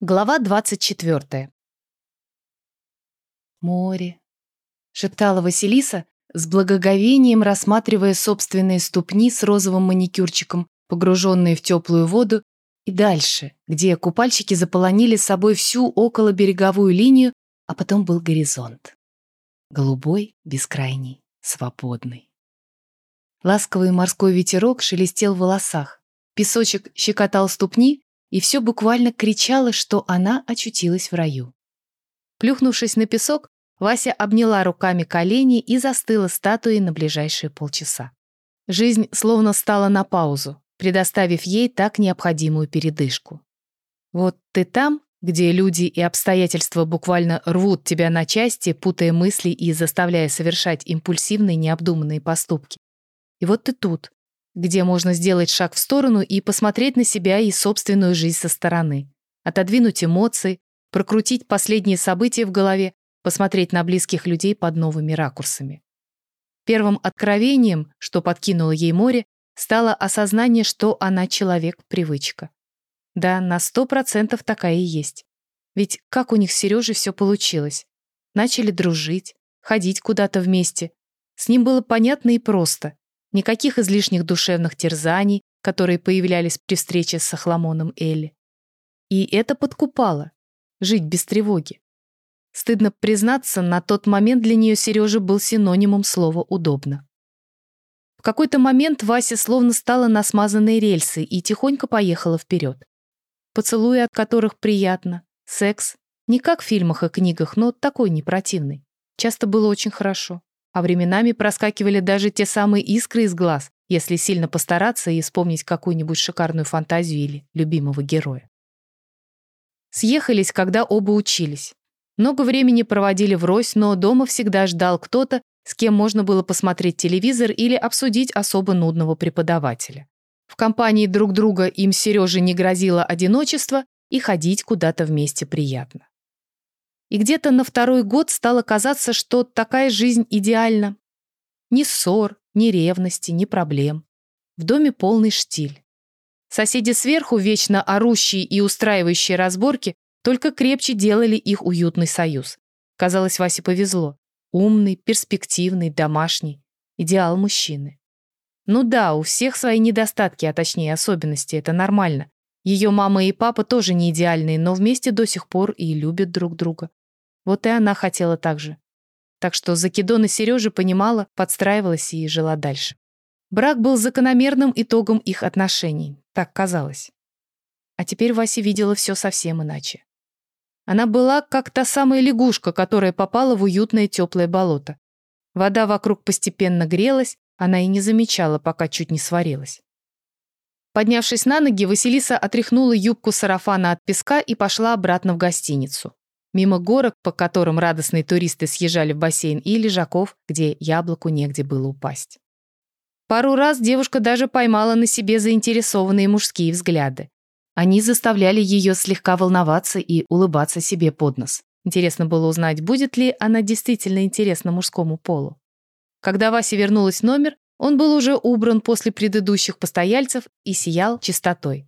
Глава 24. «Море», — шептала Василиса, с благоговением рассматривая собственные ступни с розовым маникюрчиком, погруженные в теплую воду, и дальше, где купальщики заполонили с собой всю околобереговую линию, а потом был горизонт. Голубой, бескрайний, свободный. Ласковый морской ветерок шелестел в волосах, песочек щекотал ступни, и все буквально кричало, что она очутилась в раю. Плюхнувшись на песок, Вася обняла руками колени и застыла статуей на ближайшие полчаса. Жизнь словно стала на паузу, предоставив ей так необходимую передышку. Вот ты там, где люди и обстоятельства буквально рвут тебя на части, путая мысли и заставляя совершать импульсивные необдуманные поступки. И вот ты тут, где можно сделать шаг в сторону и посмотреть на себя и собственную жизнь со стороны, отодвинуть эмоции, прокрутить последние события в голове, посмотреть на близких людей под новыми ракурсами. Первым откровением, что подкинуло ей море, стало осознание, что она человек-привычка. Да, на сто процентов такая и есть. Ведь как у них с Сережей все получилось? Начали дружить, ходить куда-то вместе. С ним было понятно и просто. Никаких излишних душевных терзаний, которые появлялись при встрече с Ахламоном Элли. И это подкупало. Жить без тревоги. Стыдно признаться, на тот момент для нее Сережа был синонимом слова «удобно». В какой-то момент Вася словно стала на смазанные рельсы и тихонько поехала вперед. Поцелуи, от которых приятно, секс. Не как в фильмах и книгах, но такой не противный. Часто было очень хорошо а временами проскакивали даже те самые искры из глаз, если сильно постараться и вспомнить какую-нибудь шикарную фантазию или любимого героя. Съехались, когда оба учились. Много времени проводили врозь, но дома всегда ждал кто-то, с кем можно было посмотреть телевизор или обсудить особо нудного преподавателя. В компании друг друга им Сереже не грозило одиночество, и ходить куда-то вместе приятно. И где-то на второй год стало казаться, что такая жизнь идеальна. Ни ссор, ни ревности, ни проблем. В доме полный штиль. Соседи сверху, вечно орущие и устраивающие разборки, только крепче делали их уютный союз. Казалось, Васе повезло. Умный, перспективный, домашний. Идеал мужчины. Ну да, у всех свои недостатки, а точнее особенности, это нормально. Ее мама и папа тоже не идеальные, но вместе до сих пор и любят друг друга. Вот и она хотела так же. Так что Закидона Сережа понимала, подстраивалась и жила дальше. Брак был закономерным итогом их отношений, так казалось. А теперь Вася видела все совсем иначе. Она была как та самая лягушка, которая попала в уютное теплое болото. Вода вокруг постепенно грелась, она и не замечала, пока чуть не сварилась. Поднявшись на ноги, Василиса отряхнула юбку сарафана от песка и пошла обратно в гостиницу мимо горок, по которым радостные туристы съезжали в бассейн, и лежаков, где яблоку негде было упасть. Пару раз девушка даже поймала на себе заинтересованные мужские взгляды. Они заставляли ее слегка волноваться и улыбаться себе под нос. Интересно было узнать, будет ли она действительно интересна мужскому полу. Когда Вася вернулась в номер, он был уже убран после предыдущих постояльцев и сиял чистотой.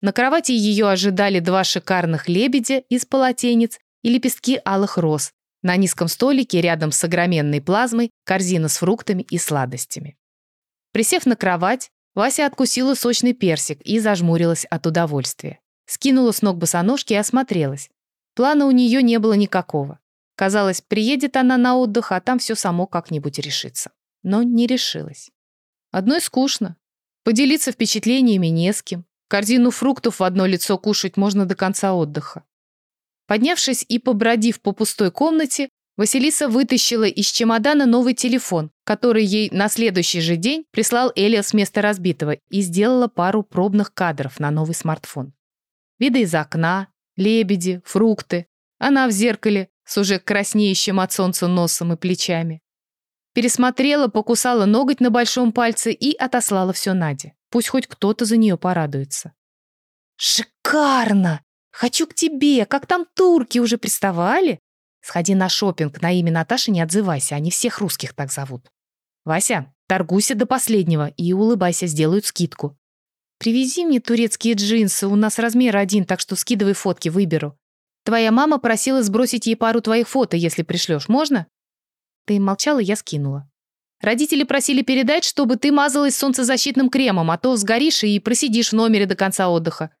На кровати ее ожидали два шикарных лебедя из полотенец и лепестки алых роз. На низком столике рядом с огроменной плазмой корзина с фруктами и сладостями. Присев на кровать, Вася откусила сочный персик и зажмурилась от удовольствия. Скинула с ног босоножки и осмотрелась. Плана у нее не было никакого. Казалось, приедет она на отдых, а там все само как-нибудь решится. Но не решилась. Одной скучно. Поделиться впечатлениями не с кем. Корзину фруктов в одно лицо кушать можно до конца отдыха. Поднявшись и побродив по пустой комнате, Василиса вытащила из чемодана новый телефон, который ей на следующий же день прислал Элия с места разбитого и сделала пару пробных кадров на новый смартфон. Виды из окна, лебеди, фрукты. Она в зеркале с уже краснеющим от солнца носом и плечами. Пересмотрела, покусала ноготь на большом пальце и отослала все Наде. Пусть хоть кто-то за нее порадуется. «Шикарно!» Хочу к тебе, как там турки уже приставали? Сходи на шопинг, на имя Наташи не отзывайся, они всех русских так зовут. Вася, торгуйся до последнего и улыбайся, сделают скидку. Привези мне турецкие джинсы, у нас размер один, так что скидывай фотки, выберу. Твоя мама просила сбросить ей пару твоих фото, если пришлешь, можно? Ты молчала, я скинула. Родители просили передать, чтобы ты мазалась солнцезащитным кремом, а то сгоришь и просидишь в номере до конца отдыха.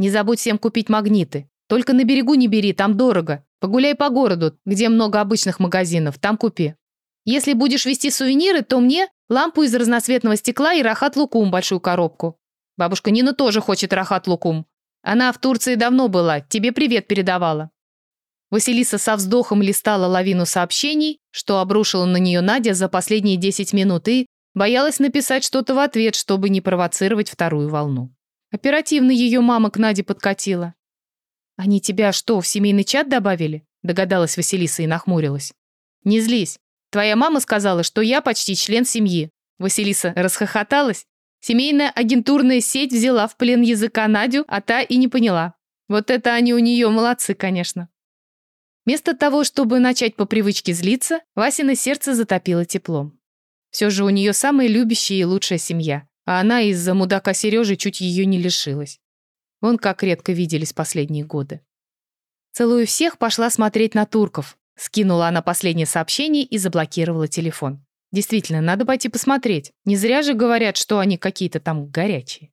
Не забудь всем купить магниты. Только на берегу не бери, там дорого. Погуляй по городу, где много обычных магазинов, там купи. Если будешь вести сувениры, то мне лампу из разноцветного стекла и рахат-лукум большую коробку. Бабушка Нина тоже хочет рахат-лукум. Она в Турции давно была, тебе привет передавала. Василиса со вздохом листала лавину сообщений, что обрушила на нее Надя за последние 10 минут и боялась написать что-то в ответ, чтобы не провоцировать вторую волну. Оперативно ее мама к Наде подкатила. «Они тебя что, в семейный чат добавили?» догадалась Василиса и нахмурилась. «Не злись. Твоя мама сказала, что я почти член семьи». Василиса расхохоталась. Семейная агентурная сеть взяла в плен языка Надю, а та и не поняла. Вот это они у нее молодцы, конечно. Вместо того, чтобы начать по привычке злиться, Васина сердце затопило теплом. Все же у нее самая любящая и лучшая семья, а она из-за мудака Сережи чуть ее не лишилась. Вон как редко виделись последние годы. Целую всех, пошла смотреть на турков. Скинула она последнее сообщение и заблокировала телефон. Действительно, надо пойти посмотреть. Не зря же говорят, что они какие-то там горячие.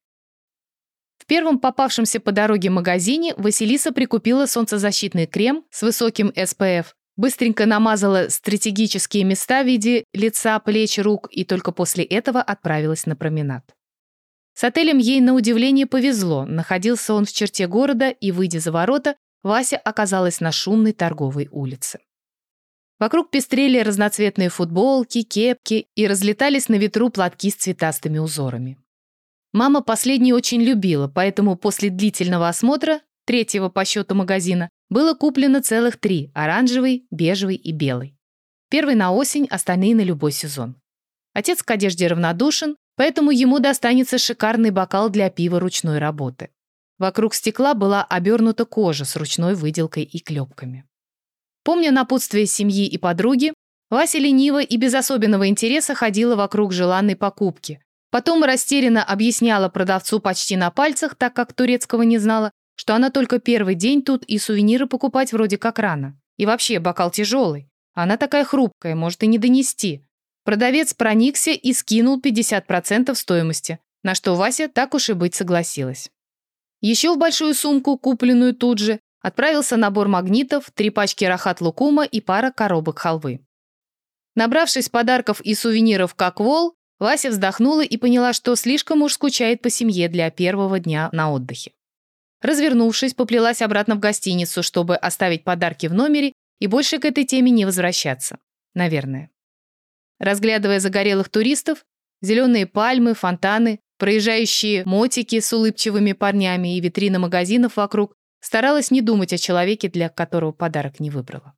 В первом попавшемся по дороге магазине Василиса прикупила солнцезащитный крем с высоким SPF, быстренько намазала стратегические места в виде лица, плеч, рук и только после этого отправилась на променад. С отелем ей на удивление повезло. Находился он в черте города, и, выйдя за ворота, Вася оказалась на шумной торговой улице. Вокруг пестрели разноцветные футболки, кепки и разлетались на ветру платки с цветастыми узорами. Мама последний очень любила, поэтому после длительного осмотра, третьего по счету магазина, было куплено целых три – оранжевый, бежевый и белый. Первый на осень, остальные на любой сезон. Отец к одежде равнодушен, поэтому ему достанется шикарный бокал для пива ручной работы. Вокруг стекла была обернута кожа с ручной выделкой и клепками. Помня напутствие семьи и подруги, Вася лениво и без особенного интереса ходила вокруг желанной покупки, Потом растерянно объясняла продавцу почти на пальцах, так как турецкого не знала, что она только первый день тут и сувениры покупать вроде как рано. И вообще, бокал тяжелый. Она такая хрупкая, может и не донести. Продавец проникся и скинул 50% стоимости, на что Вася так уж и быть согласилась. Еще в большую сумку, купленную тут же, отправился набор магнитов, три пачки рахат-лукума и пара коробок халвы. Набравшись подарков и сувениров как вол, Вася вздохнула и поняла, что слишком уж скучает по семье для первого дня на отдыхе. Развернувшись, поплелась обратно в гостиницу, чтобы оставить подарки в номере и больше к этой теме не возвращаться. Наверное. Разглядывая загорелых туристов, зеленые пальмы, фонтаны, проезжающие мотики с улыбчивыми парнями и витрины магазинов вокруг, старалась не думать о человеке, для которого подарок не выбрала.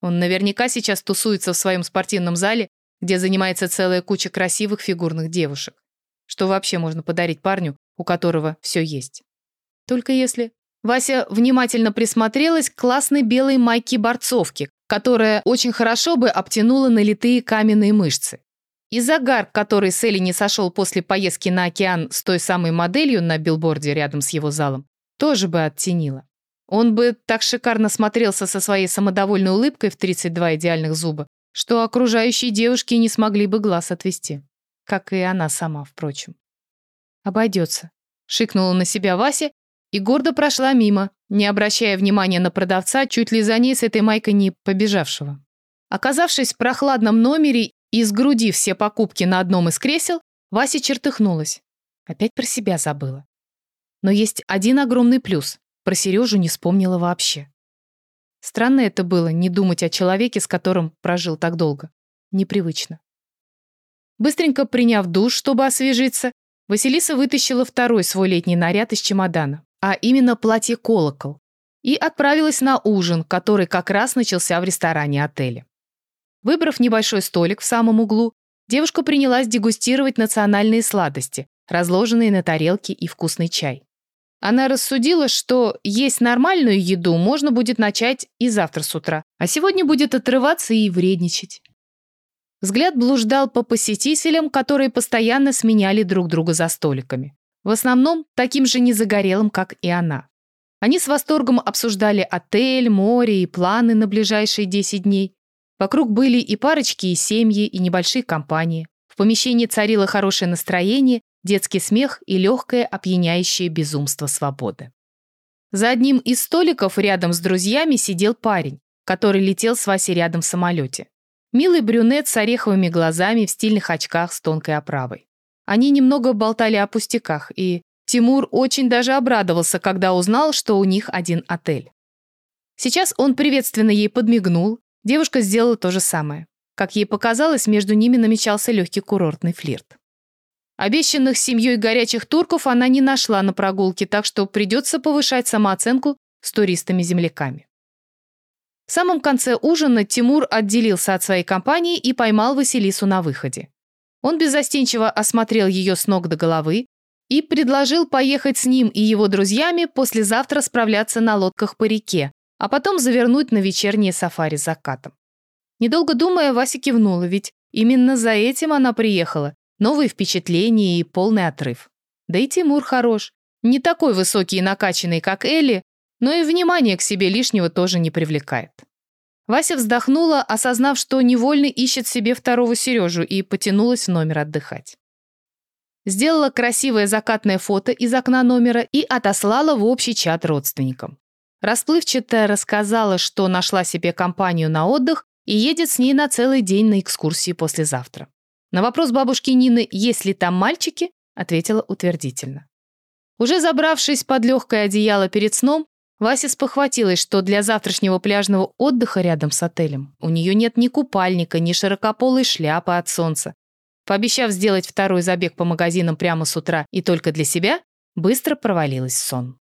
Он наверняка сейчас тусуется в своем спортивном зале где занимается целая куча красивых фигурных девушек. Что вообще можно подарить парню, у которого все есть? Только если... Вася внимательно присмотрелась к классной белой майке-борцовке, которая очень хорошо бы обтянула налитые каменные мышцы. И загар, который с Элли не сошел после поездки на океан с той самой моделью на билборде рядом с его залом, тоже бы оттенила. Он бы так шикарно смотрелся со своей самодовольной улыбкой в 32 идеальных зуба, что окружающие девушки не смогли бы глаз отвести. Как и она сама, впрочем. «Обойдется», — шикнула на себя Вася и гордо прошла мимо, не обращая внимания на продавца, чуть ли за ней с этой майкой не побежавшего. Оказавшись в прохладном номере и сгрудив все покупки на одном из кресел, Вася чертыхнулась. Опять про себя забыла. Но есть один огромный плюс. Про Сережу не вспомнила вообще. Странно это было, не думать о человеке, с которым прожил так долго. Непривычно. Быстренько приняв душ, чтобы освежиться, Василиса вытащила второй свой летний наряд из чемодана, а именно платье-колокол, и отправилась на ужин, который как раз начался в ресторане отеля. Выбрав небольшой столик в самом углу, девушка принялась дегустировать национальные сладости, разложенные на тарелке и вкусный чай. Она рассудила, что есть нормальную еду можно будет начать и завтра с утра, а сегодня будет отрываться и вредничать. Взгляд блуждал по посетителям, которые постоянно сменяли друг друга за столиками. В основном таким же незагорелым, как и она. Они с восторгом обсуждали отель, море и планы на ближайшие 10 дней. Вокруг были и парочки, и семьи, и небольшие компании. В помещении царило хорошее настроение, детский смех и легкое опьяняющее безумство свободы. За одним из столиков рядом с друзьями сидел парень, который летел с Васей рядом в самолете. Милый брюнет с ореховыми глазами в стильных очках с тонкой оправой. Они немного болтали о пустяках, и Тимур очень даже обрадовался, когда узнал, что у них один отель. Сейчас он приветственно ей подмигнул, девушка сделала то же самое. Как ей показалось, между ними намечался легкий курортный флирт. Обещанных семьей горячих турков она не нашла на прогулке, так что придется повышать самооценку с туристами-земляками. В самом конце ужина Тимур отделился от своей компании и поймал Василису на выходе. Он беззастенчиво осмотрел ее с ног до головы и предложил поехать с ним и его друзьями послезавтра справляться на лодках по реке, а потом завернуть на вечернее сафари закатом. Недолго думая, Вася кивнула, ведь именно за этим она приехала, Новые впечатления и полный отрыв. Да и Тимур хорош. Не такой высокий и накачанный, как Элли, но и внимание к себе лишнего тоже не привлекает. Вася вздохнула, осознав, что невольно ищет себе второго Сережу и потянулась в номер отдыхать. Сделала красивое закатное фото из окна номера и отослала в общий чат родственникам. Расплывчатая рассказала, что нашла себе компанию на отдых и едет с ней на целый день на экскурсии послезавтра. На вопрос бабушки Нины, есть ли там мальчики, ответила утвердительно. Уже забравшись под легкое одеяло перед сном, Вася спохватилась, что для завтрашнего пляжного отдыха рядом с отелем у нее нет ни купальника, ни широкополой шляпы от солнца. Пообещав сделать второй забег по магазинам прямо с утра и только для себя, быстро провалилась в сон.